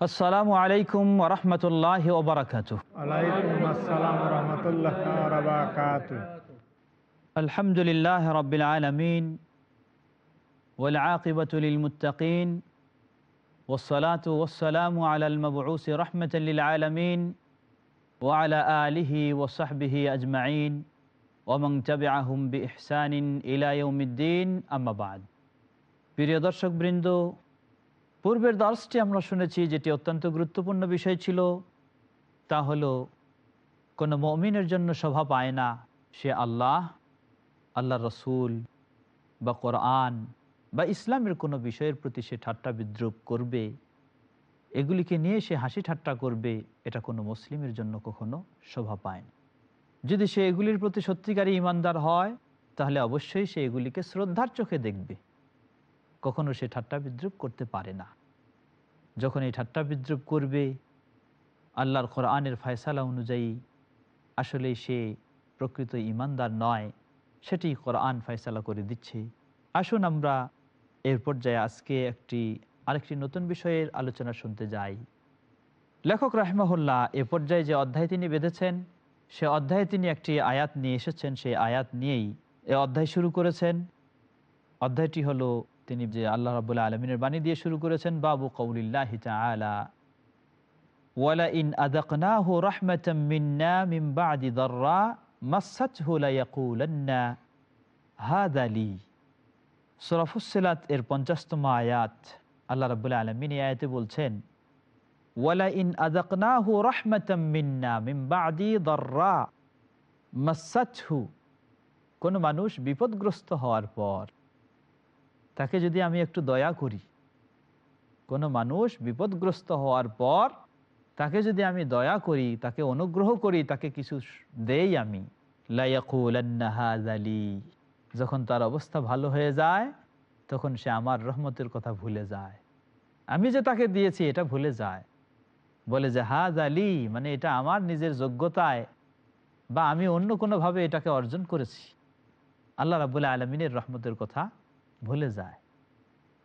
السلام عليكم ورحمة الله وبركاته. عليكم السلام ورحمة الله وبركاته. الحمد لله رب العالمين والعاقبة للمتقين والصلاة والسلام على المبعوث رحمة للعالمين وعلى آله وصحبه أجمعين ومن تبعهم بإحسان إلى يوم الدين. أما بعد بريد برندو পূর্বের দর্শটি আমরা শুনেছি যেটি অত্যন্ত গুরুত্বপূর্ণ বিষয় ছিল, তা হলো, কোনো মমিনের জন্য শোভা পায় না সে আল্লাহ আল্লাহ রসুল বা কোরআন বা ইসলামের কোনো বিষয়ের প্রতি সে ঠাট্টা বিদ্রুপ করবে। এগুলিকে নিয়ে সে হাসি ঠাট্টা করবে, এটা কোনো মুসলিমের জন্য কখনো শোভা পায় না। যদি সে এগুলির প্রতি সত্যিকারী ইমানদার হয়, তাহলে অবশ্যই সে এগুলিকে শ্রদ্ধার চোখে দেখবে। কখনো সে ঠাট্টা বিদ্রুপ করতে পারে না। যখন এই ঠাট্টা বিদ্রুপ করবে, আল্লাহর কোরআনের ফয়সালা অনুযায়ী আসলে সে প্রকৃত ইমানদার নয়, সেটি কোরআন ফয়সালা করে দিচ্ছে। আসুন আমরা এর পর্যায়ে আজকে একটি, আরেকটি নতুন বিষয়ের আলোচনা শুনতে যাই। লেখক রাহমাহুল্লাহ এ পর্যায়ে যে অধ্যায় তিনি বেঁধেছেন, সে অধ্যায়ে তিনি একটি আয়াত নিয়ে এসেছেন। সেই আয়াত নিয়েই এ অধ্যায় শুরু করেছেন। অধ্যায়টি হলো তিনি যে আল্লাহ রাবুল্লাহ আলমিনের বাণী দিয়ে শুরু করেছেন, বাবু কৌলিল্লাহ আলা ওয়ালা ইন আদাকনাহু রাহমাতাম মিন্না মিন বাদি দাররা মাসাতহু লা ইয়াকুলান্না হাদা লি। সূরা ফুসসিলাত এর 50তম আয়াত, আল্লাহ রাব্বুল আলামিন এই আয়াতে বলছেন ওয়ালা ইন আদাকনাহু রাহমাতাম মিন্না মিন বাদি দাররা মাসাতহু। কোন মানুষ বিপদগ্রস্ত হওয়ার পর তাকে যদি আমি একটু দয়া করি, কোনো মানুষ বিপদগ্রস্ত হওয়ার পর তাকে যদি আমি দয়া করি, তাকে অনুগ্রহ করি, তাকে কিছু দেই আমি যখন তার অবস্থা ভালো হয়ে যায়, তখন সে আমার রহমতের কথা ভুলে যায়। আমি যে তাকে দিয়েছি, এটা ভুলে যায়। বলে যে হাজ আলী মানে এটা আমার নিজের যোগ্যতায়, বা আমি অন্য কোনোভাবে এটাকে অর্জন করেছি। আল্লাহ রাবুল্লাহ আলমিনের রহমতের কথা ভুলে যায়।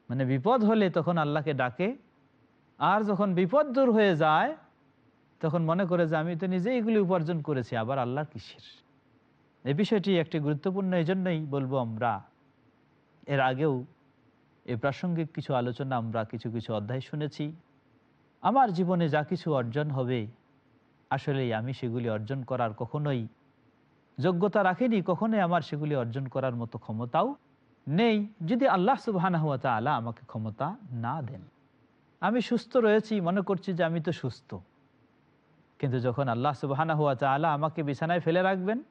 মানে বিপদ হলে তখন আল্লাহকে ডাকে, আর যখন বিপদ দূর হয়ে যায়, তখন মনে করে যে আমি তো নিজেই এগুলি উপার্জন করেছি, আবার আল্লাহর কিসের? এই বিষয়টি একটি গুরুত্বপূর্ণ এই জন্যই বলব আমরা। এর আগেও এই প্রাসঙ্গিক কিছু আলোচনা আমরা কিছু কিছু অধ্যায় শুনেছি। আমার জীবনে যা কিছু অর্জন হবে, আসলেই আমি সেগুলি অর্জন করার কখনোই যোগ্যতা রাখিনি, কখনোই আমার সেগুলি অর্জন করার মতো ক্ষমতাও নেই যদি আল্লাহ সুবাহানা হুয়া তালা আমাকে ক্ষমতা না দেন। আমি সুস্থ রয়েছি, মনে করছি যে আমি তো সুস্থ। কিন্তু যখন আল্লাহ সুবাহানা হুয়া তালা আমাকে বিছানায় ফেলে রাখবেন,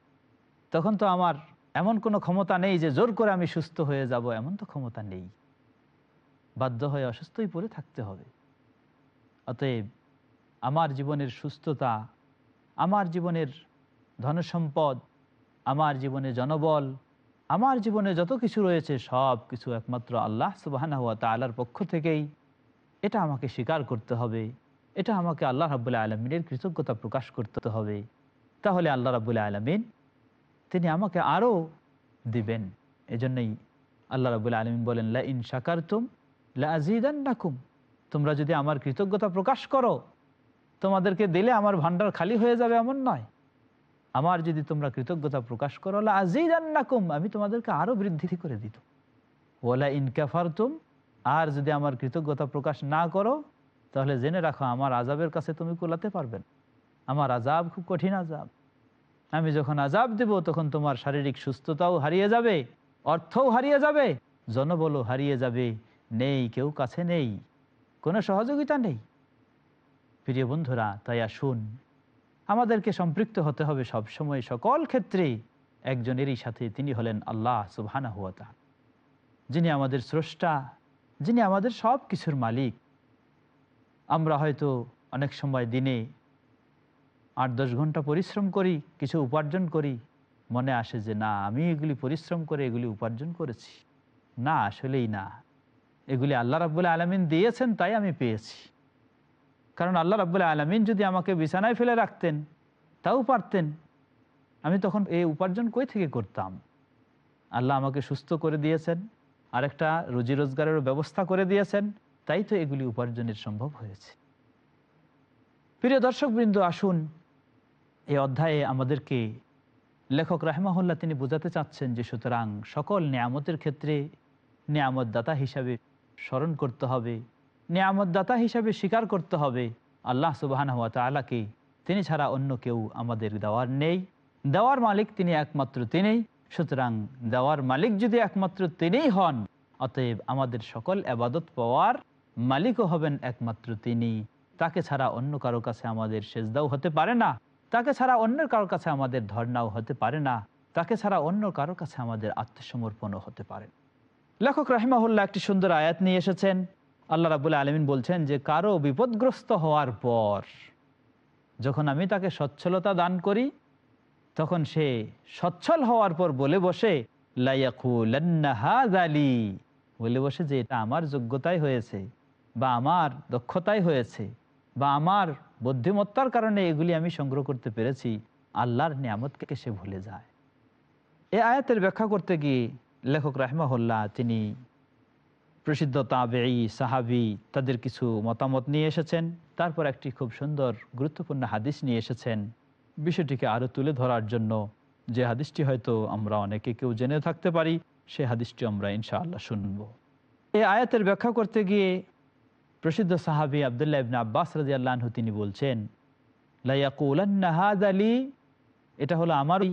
তখন তো আমার এমন কোনো ক্ষমতা নেই যে জোর করে আমি সুস্থ হয়ে যাব, এমন তো ক্ষমতা নেই। বাধ্য হয়ে অসুস্থই পড়ে থাকতে হবে। অতএব আমার জীবনের সুস্থতা, আমার জীবনের ধনসম্পদ, আমার জীবনে জনবল আমার জীবনে যত কিছু রয়েছে, সব কিছু একমাত্র আল্লাহ সুবাহানা হুয়া তালার পক্ষ থেকেই। এটা আমাকে স্বীকার করতে হবে। এটা আমাকে আল্লাহ রাবুল্লাহ আলমিনের কৃতজ্ঞতা প্রকাশ করতে হবে। তাহলে আল্লাহ রাবুল্লাহ আলমিন, তিনি আমাকে আরও দিবেন। এজন্যই আল্লাহ রাবুল্লাহ আলমিন বলেন লা ইন সাকার তুম লাজিদান নাকুম তোমরা যদি আমার কৃতজ্ঞতা প্রকাশ করো, তোমাদেরকে দিলে আমার ভান্ডার খালি হয়ে যাবে এমন নয়। আমার যদি তোমরা কৃতজ্ঞতা প্রকাশ করো নাকুম আমি তোমাদেরকে আরও বৃদ্ধি করে দিত। ওলা ইনকাফার তুম আর যদি আমার কৃতজ্ঞতা প্রকাশ না করো, তাহলে জেনে রাখো, আমার আজাবের কাছে তুমি কোলাতে পারবেন আমার আজাব খুব কঠিন আজাব আমি যখন আজাব দেব, তখন তোমার শারীরিক সুস্থতাও হারিয়ে যাবে, অর্থও হারিয়ে যাবে, জনবলও হারিয়ে যাবে। নেই, কেউ কাছে নেই, কোনো সহযোগিতা নেই। প্রিয় বন্ধুরা, তাই আসুন আমাদেরকে সম্পৃক্ত হতে হবে সবসময় সকল ক্ষেত্রে একজনেরই সাথে তিনি হলেন আল্লাহ সুবহানা হুয়াতা যিনি আমাদের স্রষ্টা, যিনি আমাদের সব কিছুর মালিক। আমরা হয়তো অনেক সময় দিনে আট দশ ঘণ্টা পরিশ্রম করি, কিছু উপার্জন করি। মনে আসে যে, না, আমি এগুলি পরিশ্রম করে এগুলি উপার্জন করেছি। না, আসলেই না। এগুলি আল্লাহ রাবুল্লাহ আলমিন দিয়েছেন, তাই আমি পেয়েছি। কারণ আল্লাহ রাবুল্লাহ আলমিন যদি আমাকে বিছানায় ফেলে রাখতেন, তাও পারতেন। আমি তখন এই উপার্জন কই থেকে করতাম? আল্লাহ আমাকে সুস্থ করে দিয়েছেন, আরেকটা রুজি রোজগারেরও ব্যবস্থা করে দিয়েছেন, তাই তো এগুলি উপার্জনের সম্ভব হয়েছে। প্রিয় দর্শকবৃন্দ, আসুন এই অধ্যায়ে আমাদেরকে লেখক রাহমাহুল্লাহ তিনি বোঝাতে চাচ্ছেন যে সুতরাং সকল নিয়ামতের ক্ষেত্রে নিয়ামত দাতা হিসাবে স্মরণ করতে হবে। নিয়ামত দাতা হিসাবে স্বীকার করতে হবে। আল্লাহ সুবাহান হাত তালাকে তিনি ছাড়া অন্য কেউ আমাদের দেওয়ার নেই। দেওয়ার মালিক তিনি একমাত্র তিনিই। সুতরাং দেওয়ার মালিক যদি একমাত্র তিনিই হন, অতএব আমাদের সকল আবাদত পাওয়ার মালিকও হবেন একমাত্র তিনি। তাকে ছাড়া অন্য কারও কাছে আমাদের সেজদাও হতে পারে না। তাকে ছাড়া অন্য কারও কাছে আমাদের ধর্নাও হতে পারে না। তাকে ছাড়া অন্য কারও কাছে আমাদের আত্মসমর্পণও হতে পারে লেখক রাহিমাহুল্লাহ একটি সুন্দর আয়াত নিয়ে এসেছেন। আল্লাহ রাবুল্লাহ আলমিন বলছেন যে, কারও বিপদগ্রস্ত হওয়ার পর যখন আমি তাকে সচ্ছলতা দান করি, তখন সে সচ্ছল হওয়ার পর বলে বসে বলে বসে যে, এটা আমার যোগ্যতাই হয়েছে বা আমার দক্ষতাই হয়েছে বা আমার বুদ্ধিমত্তার কারণে এগুলি আমি সংগ্রহ করতে পেরেছি। আল্লাহর নিয়ামতকে সে ভুলে যায়। এ আয়াতের ব্যাখ্যা করতে গিয়ে লেখক রাহমাহুল্লাহ তিনি প্রসিদ্ধ তাবেই সাহাবি তাদের কিছু মতামত নিয়ে এসেছেন। তারপর একটি খুব সুন্দর, গুরুত্বপূর্ণ হাদিস নিয়ে এসেছেন। বিষয়টিকে আরও তুলে ধরার জন্য যে হাদিসটি হয়তো আমরা অনেকে কেউ জেনে থাকতে পারি, সে হাদিসটি আমরা ইনশাআল্লাহ শুনব। এই আয়াতের ব্যাখ্যা করতে গিয়ে প্রসিদ্ধ সাহাবি আবদুল্লাহ ইবনা আব্বাস রাজি আল্লাহ তিনি বলছেন লাইয়াকুলান্নাহাদ আলী এটা হলো আমারই,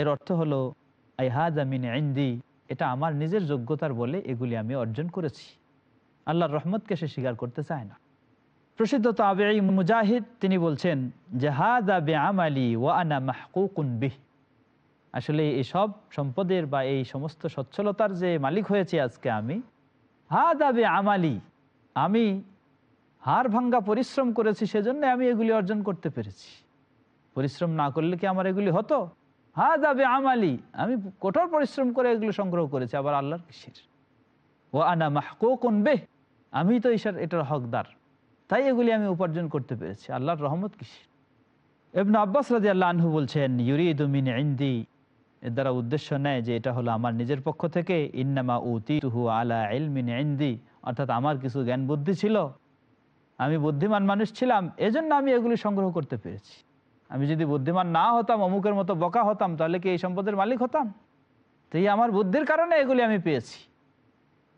এর অর্থ হলো আইহাদ আমিন ইন্দি এটা আমার নিজের যোগ্যতার বলে এগুলি আমি অর্জন করেছি। আল্লাহর রহমতকে সে স্বীকার করতে চায় না। প্রসিদ্ধ তো তাবে মুজাহিদ তিনি বলছেন যে, হাদা বে আমালি ওয়া আনা মাহকুকুন বিহ। আসলে এই সব সম্পদের বা এই সমস্ত সচ্ছলতার যে মালিক হয়েছে আজকে আমি, হাদা বে আমালি আমি হাড় ভাঙ্গা পরিশ্রম করেছি, সেজন্য আমি এগুলি অর্জন করতে পেরেছি। পরিশ্রম না করলে কি আমার এগুলি হতো? হা দাবে আমালি আমি কঠোর পরিশ্রম করে এগুলো সংগ্রহ করেছি, আবার আল্লাহর কিসের? ও আনা মাহকুন বেহ। আমি তো ঈশ্বর এটার হকদার। তাই এগুলি আমি উপার্জন করতে পেরেছি। আল্লাহর রহমত কিসের? এবন আব্বাস রাজি আল্লাহ আনহু বলছেন, ইউরিদ মিন ইন্দি। এর দ্বারা উদ্দেশ্য নেয় যে এটা হলো আমার নিজের পক্ষ থেকে, ইন্নামা উতি তুহু আলা এলমিন ইন্দি। অর্থাৎ আমার কিছু জ্ঞান বুদ্ধি ছিল, আমি বুদ্ধিমান মানুষ ছিলাম, এজন্য আমি এগুলি সংগ্রহ করতে পেরেছি। আমি যদি বুদ্ধিমান না হতাম, অমুকের মতো বকা হতাম, তাহলে কি এই সম্পদের মালিক হতাম? তো এই আমার বুদ্ধির কারণে এগুলি আমি পেয়েছি।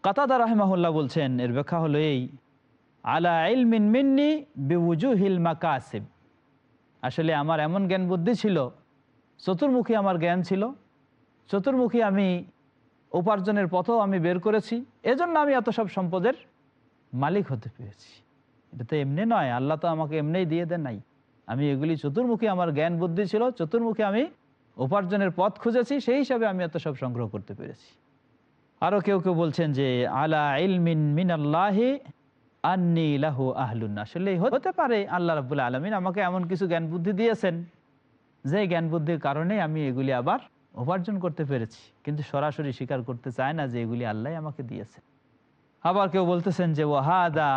কাতাদা রাহেমাহুল্লাহ বলছেন, এর ব্যাখ্যা হলো এই, আলা ইলমিন মিন্নি বিউজুহিল মাকাসিব। আসলে আমার এমন জ্ঞান বুদ্ধি ছিল, চতুর্মুখী আমার জ্ঞান ছিল, চতুর্মুখী আমি উপার্জনের পথও আমি বের করেছি, এজন্য আমি এত সব সম্পদের মালিক হতে পেরেছি। এটা তো এমনি নয়, আল্লাহ তো আমাকে এমনিই দিয়ে দেন নাই। আমি এগুলি চতুর্মুখী আমার জ্ঞান বুদ্ধি ছিল, চতুর্মুখী আমি উপার্জনের পথ খুঁজেছি, সেই হিসাবে আমি এত সব সংগ্রহ করতে পেরেছি। আরও কেউ কেউ বলছেন যে, আলা ইলমিন মিন আল্লাহে আন্নি লাহু আহলুন আসলে হতে পারে, আল্লাহ রাবুল আলমিন আমাকে এমন কিছু জ্ঞান বুদ্ধি দিয়েছেন, যে জ্ঞান বুদ্ধির কারণে আমি এগুলি আবার উপার্জন করতে পেরেছি, কিন্তু সরাসরি স্বীকার করতে চায় না যে এগুলি আল্লাহ আমাকে দিয়েছে আবার কেউ বলতেছেন যে, ওয়াহাদা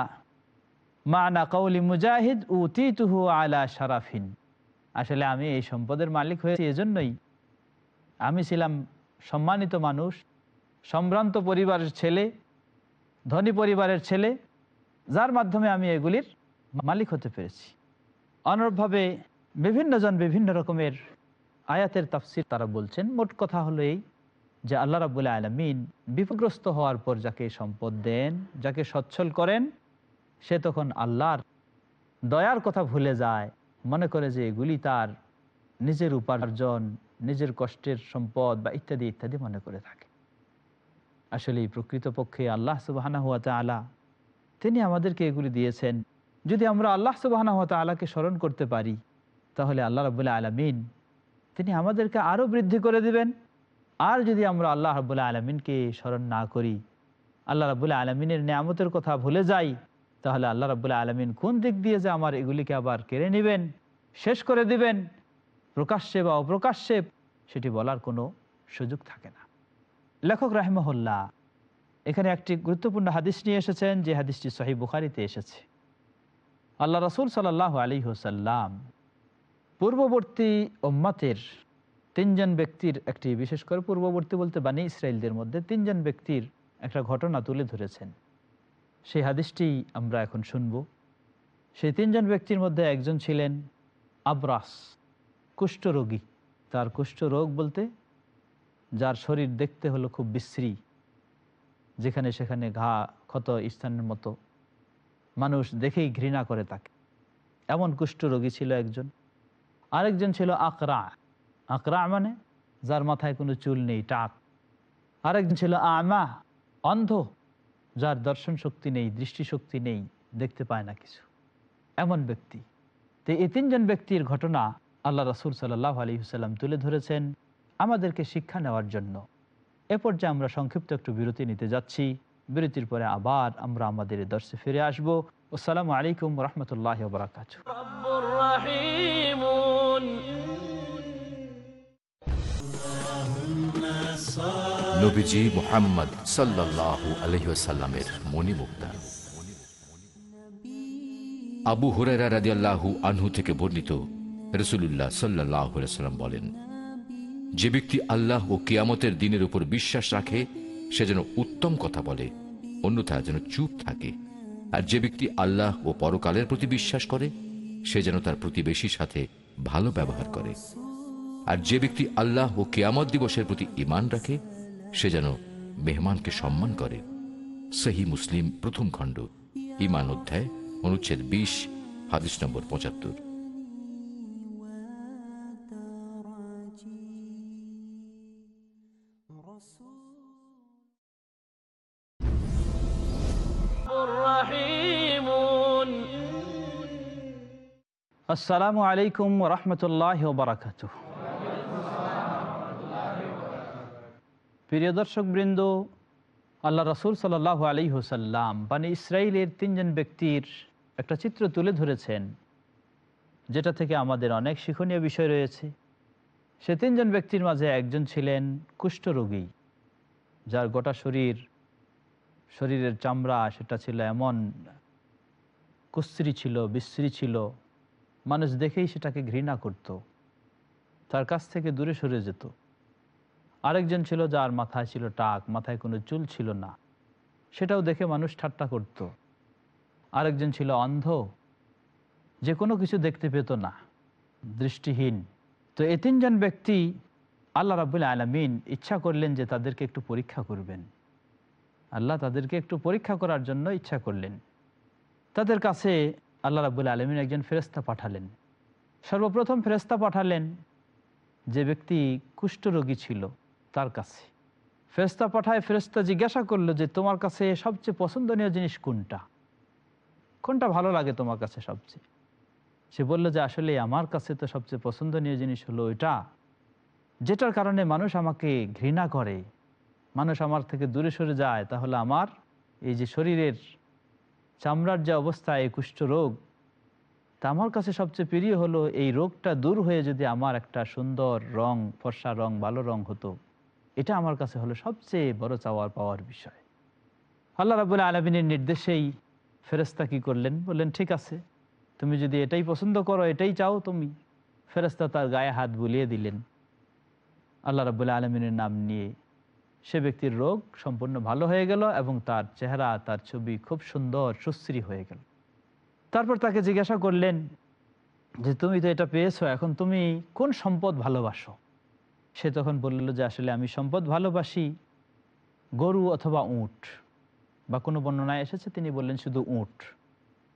মানা কৌলি মুজাহিদ উতি তুহু আলা শারাফিন। আসলে আমি এই সম্পদের মালিক হয়েছি এজন্যই। আমি ছিলাম সম্মানিত মানুষ, সম্ভ্রান্ত পরিবারের ছেলে, ধনী পরিবারের ছেলে, যার মাধ্যমে আমি এগুলির মালিক হতে পেরেছি। অনুরূপভাবে বিভিন্নজন বিভিন্ন রকমের আয়াতের তাফসির তারা বলছেন। মোট কথা হলো এই যে আল্লাহ রাবুল্লাহ আলমিন বিপগ্রস্ত হওয়ার পর যাকে সম্পদ দেন, যাকে সচ্ছল করেন সে তখন আল্লাহর দয়ার কথা ভুলে যায়, মনে করে যে এগুলি তার নিজের উপার্জন, নিজের কষ্টের সম্পদ বা ইত্যাদি ইত্যাদি মনে করে থাকে। আসলে প্রকৃতপক্ষে আল্লাহ সুবাহানা হুয়া আলা তিনি আমাদেরকে এগুলি দিয়েছেন। যদি আমরা আল্লাহ সুবাহানা হুয়া আলাকে স্মরণ করতে পারি, তাহলে আল্লাহ রবুল্লাহ আলমিন, তিনি আমাদেরকে আরও বৃদ্ধি করে দিবেন। আর যদি আমরা আল্লাহ রবুল্লাহ আলমিনকে স্মরণ না করি, আল্লাহ রবুল্লাহ আলমিনের নিয়ামতের কথা ভুলে যাই তাহলে আল্লাহ রাবুল্লাহ আলমিন কোন দিক দিয়ে যে আমার এগুলিকে আবার কেড়ে নেবেন, শেষ করে দিবেন, প্রকাশ্যে বা অপ্রকাশ্যে, সেটি বলার কোনো সুযোগ থাকে না। লেখক রাহেমহল্লা এখানে একটি গুরুত্বপূর্ণ হাদিস নিয়ে এসেছেন, যে হাদিসটি সহি বুখারিতে এসেছে। আল্লাহ রসুল সাল্লাহ আলী হোসাল্লাম পূর্ববর্তী ওম্মাতের তিনজন ব্যক্তির একটি, বিশেষ করে পূর্ববর্তী বলতে বানি ইসরায়েলদের মধ্যে তিনজন ব্যক্তির একটা ঘটনা তুলে ধরেছেন। সেই হাদিসটি আমরা এখন শুনব। সেই তিনজন ব্যক্তির মধ্যে একজন ছিলেন আবরাস কুষ্ঠরোগী তার কুষ্ঠরোগ বলতে যার শরীর দেখতে হলো খুব বিশ্রী, যেখানে সেখানে ঘা, ক্ষত স্থানের মতো। মানুষ দেখেই ঘৃণা করে তাকে। এমন কুষ্ঠরোগী ছিল একজন। আরেকজন ছিল আকরা। আকরা মানে যার মাথায় কোনো চুল নেই, টাক। আরেকজন ছিল আমা, অন্ধ। যার দর্শন শক্তি নেই দৃষ্টিশক্তি নেই, দেখতে পায় না কিছু। এমন ব্যক্তি। তো এই তিনজন ব্যক্তির ঘটনা আল্লাহ রসুল সাল্লাহ আলী হুসাল্লাম তুলে ধরেছেন আমাদেরকে শিক্ষা নেওয়ার জন্য। এ পর্যায়ে আমরা সংক্ষিপ্ত একটু বিরতি নিতে যাচ্ছি। বিরতির পরে আবার আমরা আমাদের দর্শে ফিরে আসব। আসসালামু আলাইকুম রহমতুল্লাহ বরাকাত নবীজি মোহাম্মদ আবু হুরারা আনহু থেকে বর্ণিত বলেন, যে ব্যক্তি আল্লাহ ও কিয়ামতের দিনের উপর বিশ্বাস রাখে, সে যেন উত্তম কথা বলে অন্যথা যেন চুপ থাকে। আর যে ব্যক্তি আল্লাহ ও পরকালের প্রতি বিশ্বাস করে, সে যেন তার প্রতিবেশীর সাথে ভালো ব্যবহার করে। আর যে ব্যক্তি আল্লাহ ও কেয়ামত দিবসের প্রতি ইমান রাখে সে যেন মেহমানকে সম্মান করে। সেহী মুসলিম প্রথম খণ্ড ইমান অধ্যায় অনুচ্ছেদ বিশ হাদিস নম্বর পঁচাত্তর। আসসালামু আলাইকুম রহমতুল্লাহ বারাকাতুহ প্রিয় দর্শক বৃন্দ, আল্লাহ রসুল সাল্লাহ আলী হুসাল্লাম মানে ইসরায়েলের তিনজন ব্যক্তির একটা চিত্র তুলে ধরেছেন, যেটা থেকে আমাদের অনেক শিক্ষণীয় বিষয় রয়েছে। সে তিনজন ব্যক্তির মাঝে একজন ছিলেন কুষ্ঠরোগী যার গোটা শরীর, শরীরের চামড়া সেটা ছিল এমন কুশ্রী ছিল, বিশ্রী ছিল, মানুষ দেখেই সেটাকে ঘৃণা করত, তার কাছ থেকে দূরে সরে যেত। আরেকজন ছিল যার মাথায় ছিল টাক, মাথায় কোনো চুল ছিল না। সেটাও দেখে মানুষ ঠাট্টা করত। আরেকজন ছিল অন্ধ, যে কোনো কিছু দেখতে পেত না, দৃষ্টিহীন। তো এ তিনজন ব্যক্তি আল্লাহ রাবুল আলমিন ইচ্ছা করলেন যে তাদেরকে একটু পরীক্ষা করবেন। আল্লাহ তাদেরকে একটু পরীক্ষা করার জন্য ইচ্ছা করলেন। তাদের কাছে আল্লাহ রাবুল আলমিন একজন ফেরেস্তা পাঠালেন। সর্বপ্রথম ফেরেস্তা পাঠালেন যে ব্যক্তি কুষ্ঠরোগী ছিল। তার কাছে। ফেরেস্তা পাঠায় ফেরেস্তা জিজ্ঞাসা করল যে, তোমার কাছে সবচেয়ে পছন্দনীয় জিনিস কোনটা? কোনটা ভালো লাগে তোমার কাছে সবচেয়ে? সে বলল যে, আসলে আমার কাছে তো সবচেয়ে পছন্দনীয় জিনিস হলো এটা যেটার কারণে মানুষ আমাকে ঘৃণা করে। মানুষ আমার থেকে দূরে সরে যায়, তাহলে আমার এই যে শরীরের চামড়ার যে অবস্থা, এই কুষ্ঠ রোগ, তা আমার কাছে সবচেয়ে প্রিয় হলো এই রোগটা দূর হয়ে যদি আমার একটা সুন্দর রং, ফর্সা রং, ভালো রং হতো। এটা আমার কাছে হলো সবচেয়ে বড় চাওয়ার পাওয়ার বিষয়। আল্লাহ রাবুল্লাহ আলমিনের নির্দেশেই ফেরেস্তা কি করলেন? বললেন, ঠিক আছে, তুমি যদি এটাই পছন্দ করো, এটাই চাও তুমি। ফেরেস্তা তার গায়ে হাত বুলিয়ে দিলেন। আল্লাহ রাবুল্লাহ আলমিনের নাম নিয়ে সে ব্যক্তির রোগ সম্পূর্ণ ভালো হয়ে গেল এবং তার চেহারা, তার ছবি খুব সুন্দর, সুশ্রী হয়ে গেল। তারপর তাকে জিজ্ঞাসা করলেন যে, তুমি তো এটা পেয়েছ, এখন তুমি কোন সম্পদ ভালোবাসো? সে তখন বলল যে আসলে আমি সম্পদ ভালোবাসি, গরু অথবা উট, বা কোনো বর্ণনায় এসেছে তিনি বললেন শুধু উট।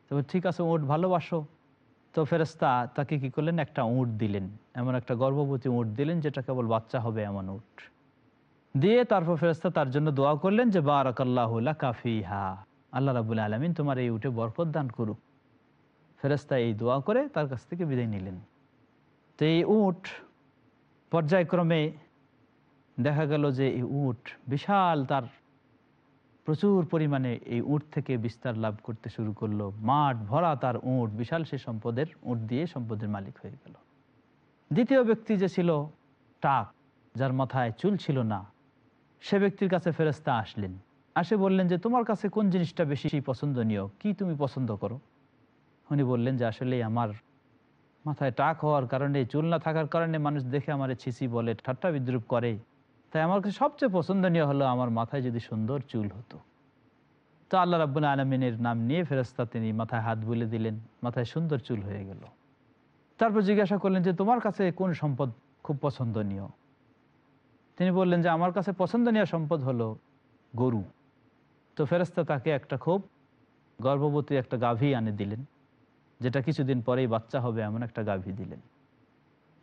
তবে ঠিক আছে, উট ভালোবাসো। তো ফেরেস্তা তাকে কি করলেন? একটা উট দিলেন, এমন একটা গর্ভবতী উট দিলেন যেটা কেবল বাচ্চা হবে এমন উট। দিয়ে তারপর ফেরেস্তা তার জন্য দোয়া করলেন যে, বারাকাল্লাহ কাফি হা আল্লাহ রাবুল আলমিন তোমার এই উঠে বরকত দান করুক। ফেরেস্তা এই দোয়া করে তার কাছ থেকে বিদায় নিলেন। তো এই উট পর্যায়ক্রমে দেখা গেল যে এই উট, বিশাল তার প্রচুর পরিমাণে এই উট থেকে বিস্তার লাভ করতে শুরু করল। মাঠ ভরা তার উট, বিশাল সে সম্পদের উট দিয়ে সম্পদের মালিক হয়ে গেল। দ্বিতীয় ব্যক্তি যে ছিল টাক, যার মাথায় চুল ছিল না, সে ব্যক্তির কাছে ফেরেস্তা আসলেন। আসে বললেন যে, তোমার কাছে কোন জিনিসটা বেশি পছন্দনীয়? কি তুমি পছন্দ করো? উনি বললেন যে আসলে আমার মাথায় টাক হওয়ার কারণে, চুল না থাকার কারণে মানুষ দেখে আমার ছিসি বলে ঠাট্টা বিদ্রুপ করে। তাই আমার কাছে সবচেয়ে পছন্দনীয় হলো আমার মাথায় যদি সুন্দর চুল হতো। তো আল্লাহ রাবুল আলমিনের নাম নিয়ে ফেরস্তা তিনি মাথায় হাত বুলে দিলেন, মাথায় সুন্দর চুল হয়ে গেল। তারপর জিজ্ঞাসা করলেন যে, তোমার কাছে কোন সম্পদ খুব পছন্দনীয়? তিনি বললেন যে, আমার কাছে পছন্দনীয় সম্পদ হলো গরু। তো ফেরস্তা তাকে একটা খুব গর্ভবতী একটা গাভী আনে দিলেন। যেটা কিছুদিন পরেই বাচ্চা হবে এমন একটা গাভী দিলেন।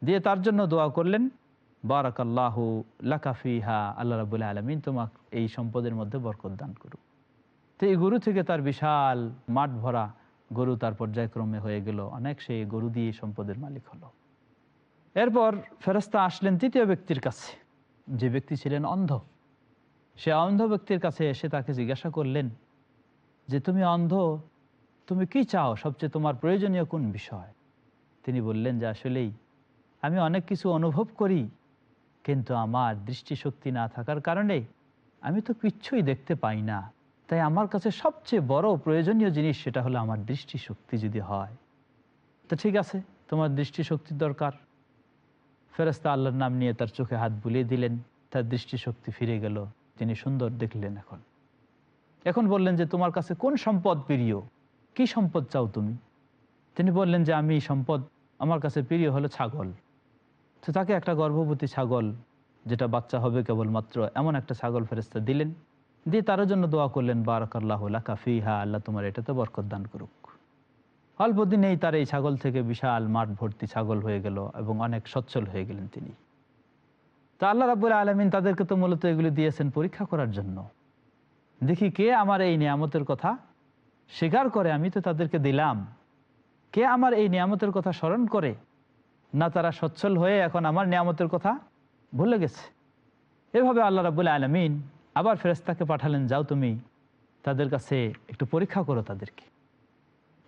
দিয়ে তার জন্য দোয়া করলেন বারাক বারাকাল্লাহ লাকাফিহা আল্লাহ রাবুল্লাহ আলমিন তোমাক এই সম্পদের মধ্যে বরকত দান করুক। তো এই গরু থেকে তার বিশাল মাঠ ভরা গরু তার পর্যায়ক্রমে হয়ে গেল। অনেক সেই গরু দিয়ে সম্পদের মালিক হলো। এরপর ফেরস্তা আসলেন তৃতীয় ব্যক্তির কাছে। যে ব্যক্তি ছিলেন অন্ধ, সে অন্ধ ব্যক্তির কাছে এসে তাকে জিজ্ঞাসা করলেন, যে তুমি অন্ধ তুমি কি চাও? সবচেয়ে তোমার প্রয়োজনীয় কোন বিষয়? তিনি বললেন যে, আসলেই আমি অনেক কিছু অনুভব করি, কিন্তু আমার দৃষ্টিশক্তি না থাকার কারণে আমি তো কিচ্ছুই দেখতে পাই না। তাই আমার কাছে সবচেয়ে বড় প্রয়োজনীয় জিনিস সেটা হলো আমার দৃষ্টিশক্তি যদি হয়। তো ঠিক আছে, তোমার দৃষ্টিশক্তির দরকার। ফেরস্তা আল্লাহর নাম নিয়ে তার চোখে হাত বুলিয়ে দিলেন, তার দৃষ্টিশক্তি ফিরে গেল। তিনি সুন্দর দেখলেন এখন। এখন বললেন যে, তোমার কাছে কোন সম্পদ প্রিয়? কি সম্পদ চাও তুমি? তিনি বললেন যে আমি সম্পদ আমার কাছে প্রিয় হলো ছাগল। তো তাকে একটা গর্ভবতী ছাগল, যেটা বাচ্চা হবে কেবলমাত্র এমন একটা ছাগল ফেরেস্তা দিলেন। দিয়ে তার জন্য দোয়া করলেন, বারাকাল্লাহ কাফি হা আল্লাহ তোমার এটাতে বরকত দান করুক। অল্প দিনেই তার এই ছাগল থেকে বিশাল মাঠ ভর্তি ছাগল হয়ে গেল এবং অনেক সচ্ছল হয়ে গেলেন তিনি। তা আল্লাহ রাবুল আলমিন তাদেরকে তো মূলত এগুলি দিয়েছেন পরীক্ষা করার জন্য। দেখি কে আমার এই নিয়ামতের কথা স্বীকার করে, আমি তো তাদেরকে দিলাম। কে আমার এই নিয়ামতের কথা স্মরণ করে? না তারা সচ্ছল হয়ে এখন আমার নিয়ামতের কথা ভুলে গেছে। এভাবে আল্লাহ রাবুল আলমিন আবার ফেরেস্তাকে পাঠালেন, যাও তুমি তাদের কাছে একটু পরীক্ষা করো তাদেরকে।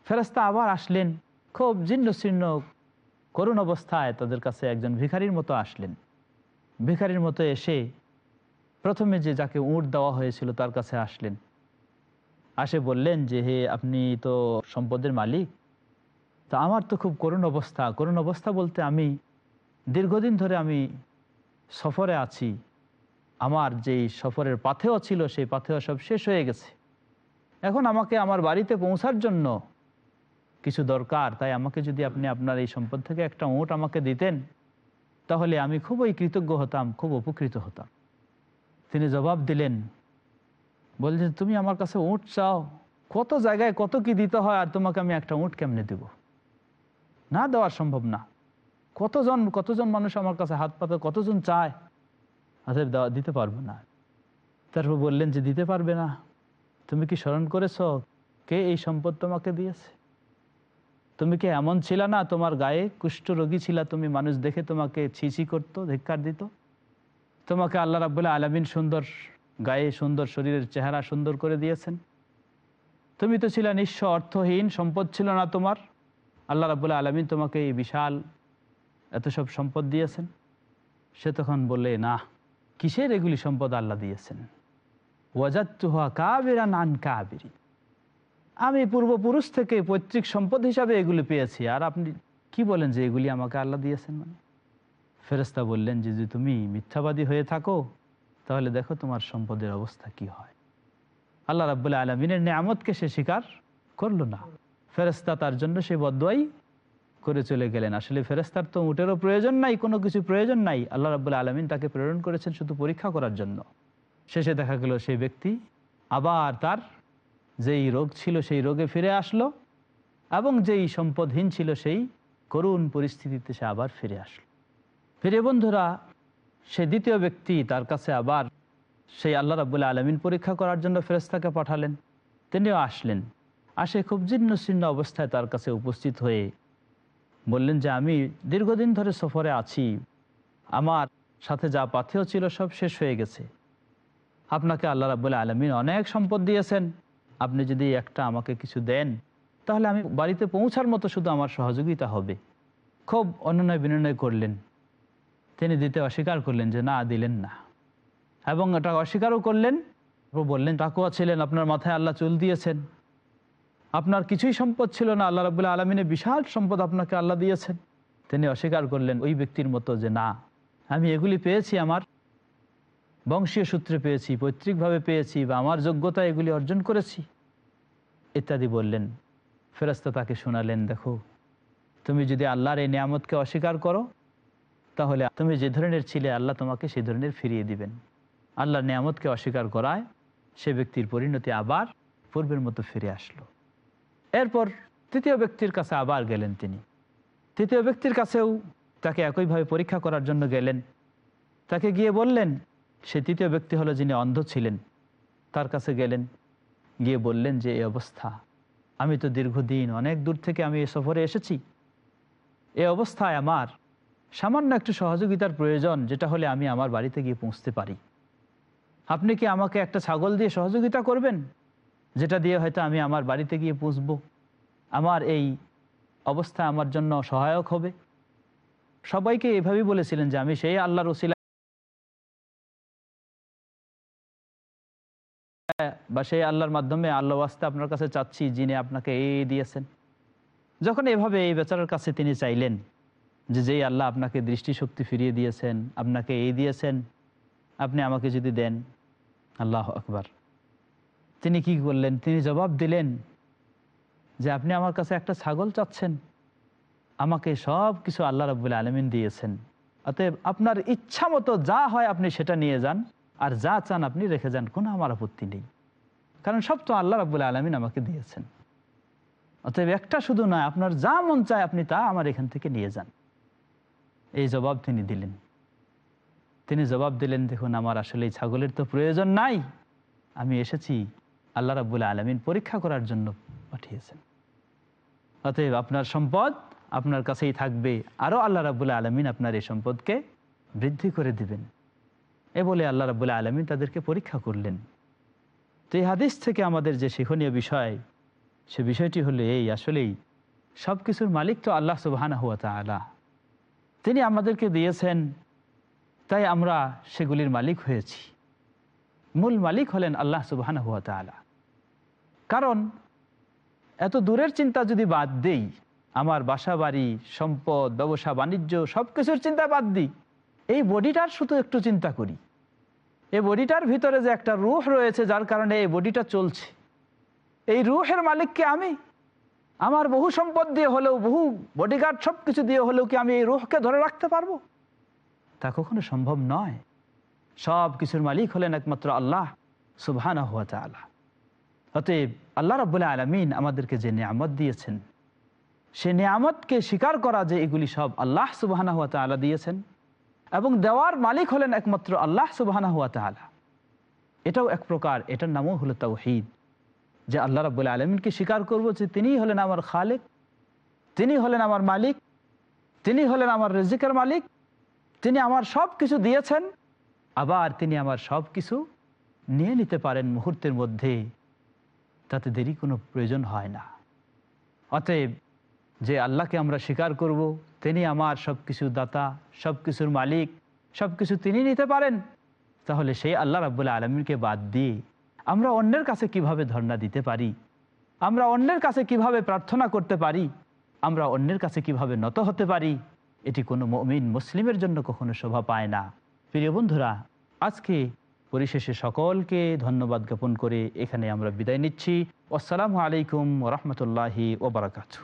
ফেরেস্তা আবার আসলেন, খুব জীর্ণ শীর্ণ করুণ অবস্থায় তাদের কাছে একজন ভিখারির মতো আসলেন। ভিখারির মতো এসে প্রথমে যে যাকে উঁট দেওয়া হয়েছিল তার কাছে আসলেন। আসে বললেন যে, হে, আপনি তো সম্পদের মালিক। তা আমার তো খুব করুণ অবস্থা। করুণ অবস্থা বলতে আমি দীর্ঘদিন ধরে আমি সফরে আছি। আমার যেই সফরের পাথেও ছিল, সেই পাথেও সব শেষ হয়ে গেছে। এখন আমাকে আমার বাড়িতে পৌঁছার জন্য কিছু দরকার। তাই আমাকে যদি আপনি আপনার এই সম্পদ থেকে একটা ওঁট আমাকে দিতেন, তাহলে আমি খুবই কৃতজ্ঞ হতাম, খুব উপকৃত হতাম। তিনি জবাব দিলেন বলছেন তুমি আমার কাছে উঁট চাও। কত জায়গায় কত কি দিতে হয় আর তোমাকে আমি একটা উঁট কেমনে দেব? না দেওয়া সম্ভব না। কতজন কতজন মানুষ আমার কাছে হাত পাতে, কতজন চায়? অতএব দেওয়া, দিতে পারব না। তারপর বললেন যে, দিতে পারবে না। তুমি কি স্মরণ করেছ কে এই সম্পদ তোমাকে দিয়েছে? তুমি কি এমন ছিল না, তোমার গায়ে কুষ্ঠ রোগী ছিল, তুমি মানুষ দেখে তোমাকে ছিছি করতো, ধিক্কার দিত? তোমাকে আল্লাহ রাবুল্লাহ আলামিন সুন্দর গায়ে সুন্দর, শরীরের চেহারা সুন্দর করে দিয়েছেন। তুমি তো ছিল নিঃস্ব অর্থহীন, সম্পদ ছিল না তোমার। আল্লাহ রাবুল্লাহ আলমিন তোমাকে এই বিশাল এত সব সম্পদ দিয়েছেন। সে তখন বললে, না, কিসের এগুলি সম্পদ আল্লাহ দিয়েছেন? ওয়াজাত্তুহা কাবেরা নান কাবেরি। আমি পূর্বপুরুষ থেকে পৈতৃক সম্পদ হিসাবে এগুলি পেয়েছি। আর আপনি কি বলেন যে এগুলি আমাকে আল্লাহ দিয়েছেন মানে? ফেরেস্তা বললেন যে, তুমি মিথ্যাবাদী হয়ে থাকো তাহলে দেখো তোমার সম্পদের অবস্থা কি হয়। আল্লাহ রাবুল্লাহ আলমিনের নিয়ামতকে সে স্বীকার করল না। ফেরেস্তা তার জন্য সে বদয়াই করে চলে গেলেন। আসলে ফেরেস্তার তো উটেরও প্রয়োজন নাই, কোনো কিছু প্রয়োজন নাই। আল্লাহ রাবুল্লাহ আলমিন তাকে প্রেরণ করেছেন শুধু পরীক্ষা করার জন্য। শেষে দেখা গেল সেই ব্যক্তি আবার তার যেই রোগ ছিল সেই রোগে ফিরে আসলো এবং যেই সম্পদহীন ছিল সেই করুণ পরিস্থিতিতে সে আবার ফিরে আসলো। ফিরে বন্ধুরা সে দ্বিতীয় ব্যক্তি তার কাছে আবার সেই আল্লাহ রাবুল্লাহ আলমিন পরীক্ষা করার জন্য ফেরেস্তাকে পাঠালেন। তিনিও আসলেন। আসে খুব জীর্ণ শীর্ণ অবস্থায় তার কাছে উপস্থিত হয়ে বললেন যে, আমি দীর্ঘদিন ধরে সফরে আছি। আমার সাথে যা পাথেও ছিল সব শেষ হয়ে গেছে। আপনাকে আল্লাহ রাবুল্লাহ আলমিন অনেক সম্পদ দিয়েছেন। আপনি যদি একটা আমাকে কিছু দেন, তাহলে আমি বাড়িতে পৌঁছার মতো শুধু আমার সহযোগিতা হবে। খুব অনুনয় বিনয় করলেন। তিনি দিতে অস্বীকার করলেন যে না, দিলেন না। এবং এটা অস্বীকারও করলেন। বললেন টাকুয়া ছিলেন, আপনার মাথায় আল্লাহ চুল দিয়েছেন। আপনার কিছুই সম্পদ ছিল না, আল্লাহ রাবুল্লাহ আলমিনের বিশাল সম্পদ আপনাকে আল্লাহ দিয়েছেন। তিনি অস্বীকার করলেন ওই ব্যক্তির মতো যে না, আমি এগুলি পেয়েছি আমার বংশীয় সূত্রে পেয়েছি, পৈতৃকভাবে পেয়েছি বা আমার যোগ্যতা এগুলি অর্জন করেছি। ইত্যাদি বললেন। ফেরস্তা তাকে শোনালেন, দেখো, তুমি যদি আল্লাহর এই নিয়ামতকে অস্বীকার করো তাহলে তুমি যে ধরনের ছিলে, আল্লাহ তোমাকে সেই ধরনের ফিরিয়ে দিবেন। আল্লাহর নিয়ামতকে অস্বীকার করায় সে ব্যক্তির পরিণতি আবার পূর্বের মতো ফিরে আসলো। এরপর তৃতীয় ব্যক্তির কাছে আবার গেলেন তিনি। তৃতীয় ব্যক্তির কাছেও তাকে একইভাবে পরীক্ষা করার জন্য গেলেন। তাকে গিয়ে বললেন, সে তৃতীয় ব্যক্তি হলো যিনি অন্ধ ছিলেন। তার কাছে গেলেন, গিয়ে বললেন যে এই অবস্থা। আমি তো দীর্ঘদিন, অনেক দূর থেকে আমি এ সফরে এসেছি। এ অবস্থায় আমার সামান্য একটু সহযোগিতার প্রয়োজন, যেটা হলে আমি আমার বাড়িতে গিয়ে পৌঁছতে পারি। আপনি কি আমাকে একটা ছাগল দিয়ে সহযোগিতা করবেন? যেটা দিয়ে হয়তো আমি আমার বাড়িতে গিয়ে পুষব আমার এই অবস্থা আমার জন্য সহায়ক হবে। সবাইকে এভাবেই বলেছিলেন যে, আমি সেই আল্লাহ রসিলা বা সেই আল্লাহর মাধ্যমে আল্লাহ ওয়াস্তে আপনার কাছে চাচ্ছি, যিনি আপনাকে এই দিয়েছেন। যখন এভাবে এই বেচারার কাছে তিনি চাইলেন যে যেই আল্লাহ আপনাকে দৃষ্টিশক্তি ফিরিয়ে দিয়েছেন, আপনাকে এই দিয়েছেন, আপনি আমাকে যদি দেন, আল্লাহ আকবার। তিনি কি করলেন? তিনি জবাব দিলেন যে আপনি আমার কাছে একটা ছাগল চাচ্ছেন। আমাকে সব কিছু আল্লাহ রব্বুল আলমিন দিয়েছেন। অতএব আপনার ইচ্ছা মতো যা হয় আপনি সেটা নিয়ে যান, আর যা চান আপনি রেখে যান, কোনো আমার আপত্তি নেই। কারণ সব তো আল্লাহ রব্বুল আলমিন আমাকে দিয়েছেন। অতএব একটা শুধু নয়, আপনার যা মন চায় আপনি তা আমার এখান থেকে নিয়ে যান। এই জবাব তিনি দিলেন। তিনি জবাব দিলেন, দেখুন, আমার আসলে এই ছাগলের তো প্রয়োজন নাই। আমি এসেছি, আল্লাহ রাবুল আলমিন পরীক্ষা করার জন্য পাঠিয়েছেন। অতএব আপনার সম্পদ আপনার কাছেই থাকবে। আরও আল্লাহ রাবুল আলমিন আপনার এই সম্পদকে বৃদ্ধি করে দিবেন। এ বলে আল্লাহ রাবুল আলমিন তাদেরকে পরীক্ষা করলেন। তো এই হাদিস থেকে আমাদের যে শিক্ষণীয় বিষয়, সে বিষয়টি হলো এই, আসলেই সব কিছুর মালিক তো আল্লাহ সুবাহানা হুয়া তালা তিনি আমাদেরকে দিয়েছেন, তাই আমরা সেগুলির মালিক হয়েছি। মূল মালিক হলেন আল্লাহ সুবাহানা হুয়া তালা কারণ এত দূরের চিন্তা যদি বাদ দেই, আমার বাসা বাড়ি সম্পদ, ব্যবসা, বাণিজ্য সব কিছুর চিন্তা বাদ দিই, এই বডিটার শুধু একটু চিন্তা করি। এই বডিটার ভিতরে যে একটা রুহ রয়েছে, যার কারণে এই বডিটা চলছে। এই রুহের মালিককে আমি আমার বহু সম্পদ দিয়ে হলেও, বহু বডিগার্ড সব কিছু দিয়ে হলেও কি আমি এই রুহকে ধরে রাখতে পারব? তা কখনো সম্ভব নয়। সব কিছুর মালিক হলেন একমাত্র আল্লাহ সুবহানা অতএব আল্লাহ রব্বুল্লাহ আলমিন আমাদেরকে যে নিয়ামত দিয়েছেন, সে নিয়ামতকে স্বীকার করা যে এগুলি সব আল্লাহ সুবাহানা হুয়া তালা দিয়েছেন এবং দেওয়ার মালিক হলেন একমাত্র আল্লাহ সুবাহানা হুয়া তালা এটাও এক প্রকার, এটার নামও হলো তাওহিদ। যে আল্লাহ রাবুল্লাহ আলমিনকে স্বীকার করব যে তিনিই হলেন আমার খালেক তিনি হলেন আমার মালিক তিনি হলেন আমার রেজিকের মালিক, তিনি আমার সব কিছু দিয়েছেন, আবার তিনি আমার সব কিছু নিয়ে নিতে পারেন মুহূর্তের মধ্যে। তাতে দেরি কোনো প্রয়োজন হয় না। অতএব যে আল্লাহকে আমরা স্বীকার করব, তিনি আমার সব কিছু দাতা সব কিছুর মালিক সব কিছু তিনি নিতে পারেন, তাহলে সেই আল্লাহ রাবুল্লাহ আলমিনকে বাদ দিয়ে আমরা অন্যের কাছে কীভাবে ধর্ণা দিতে পারি? আমরা অন্যের কাছে কীভাবে প্রার্থনা করতে পারি? আমরা অন্যের কাছে কীভাবে নত হতে পারি? এটি কোনো মমিন মুসলিমের জন্য কখনো শোভা পায় না। প্রিয় বন্ধুরা, আজকে পরিশেষে সকলকে ধন্যবাদ জ্ঞাপন করে এখানে আমরা বিদায় নিচ্ছি। আসসালামু আলাইকুম রহমতুল্লাহি ওবরাকাতু